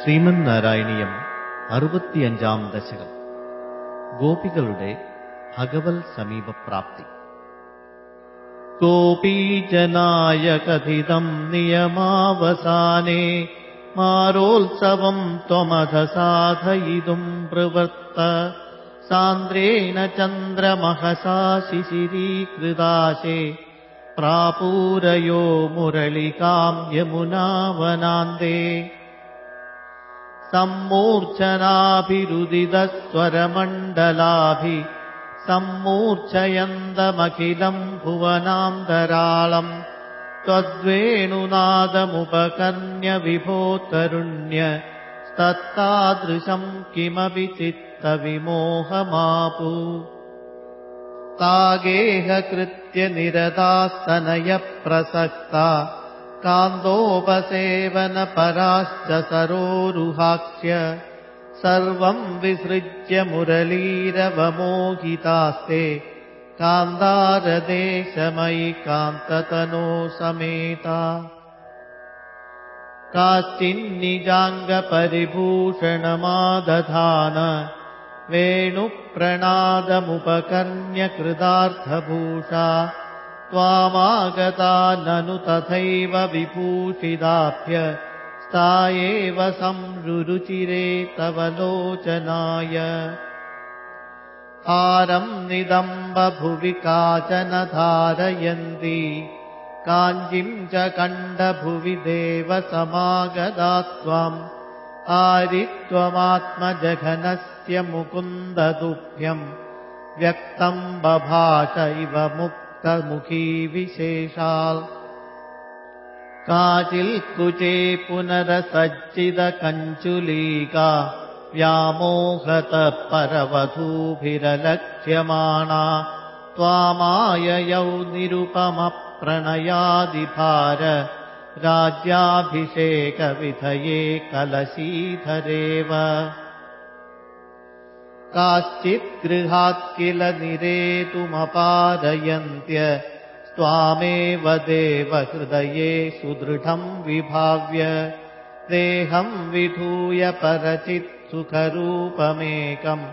ശ്രീമന്നാരായണീയം അറുപത്തിയഞ്ചാം ദശകം ഗോപികളുടെ ഭഗവൽ സമീപപ്രാപ്തി गोपीजनाय कथितम् नियमावसाने मारोत्सवम् त्वमधसाधयितुम् प्रवृत्त सान्द्रेण चन्द्रमहसा शिशिरीकृदाशे प्रापूरयो मुरलिकाम् यमुनावनान्ते सम्मूर्च्छनाभिरुदितस्वरमण्डलाभि सम्मूर्च्छयन्तमखिलम् भुवनान्तराळम् त्वद्वेणुनादमुपकर्ण्य विभोतरुण्य तत्तादृशम् किमपि चित्तविमोहमापु तागेहकृत्य निरतास्तनयप्रसक्ता कान्तोपसेवनपराश्च सरोरुहाक्ष्य सर्वम् विसृज्य मुरलीरवमोहितास्ते कान्तारदेशमयि कान्ततनो समेता। काश्चिन्निजाङ्गपरिभूषणमादधान वेणुप्रणादमुपकर्ण्यकृतार्थभूषा त्वामागता ननु तथैव विभूषिदाभ्य सा एव संरुचिरे तव लोचनाय। हारम् निदम्बभुवि काचन धारयन्ति काञ्चिम् च कण्डभुवि देव समागदा त्वाम् आरित्वमात्मजघनस्य मुकुन्ददुभ्यम् व्यक्तम् बभाष इव मुक्तमुखी विशेषाल्। काचिल्कुचे पुनरसज्जितकञ्चुलीका व्यामोहतः परवधूभिरलक्ष्यमाणा त्वामाययौ निरुपमप्रणयादिभार। राज्याभिषेकविधये कलशीधरेव काश्चिद्गृहात् किल निरेतुमपादयन्त्य त्वामेव देव हृदये सुदृढम् विभाव्य देहम् विधूय परचित्सुखरूपमेकम्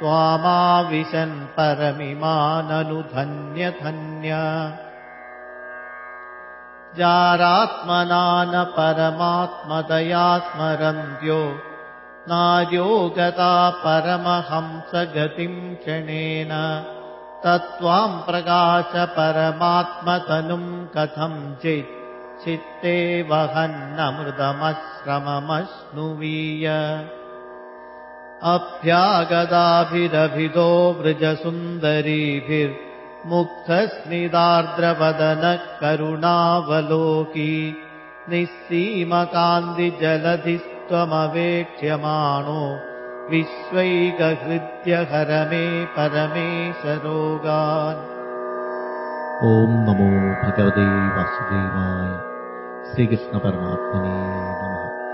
त्वामाविशन् परमिमाननुधन्यधन्य। जारात्मना न परमात्मदया स्मरन्त्यो नार्यो गता परमहंसगतिम् क्षणेन। तत्त्वाम् प्रकाश परमात्मतनुम् कथम् चित् चित्ते वहन्नमृतमश्रममश्नुवीय। अभ्यागदाभिरभिदो वृजसुन्दरीभिर्मुग्धस्मिदार्द्रवदनः करुणावलोकी निःसीमकान्तिजलधिस्त्वमवेक्ष्यमाणो विश्वैकहृद्य मे परमेशरोगान्। ॐ नमो भगवते वासुदेवाय श्रीकृष्णपरमात्मने नमः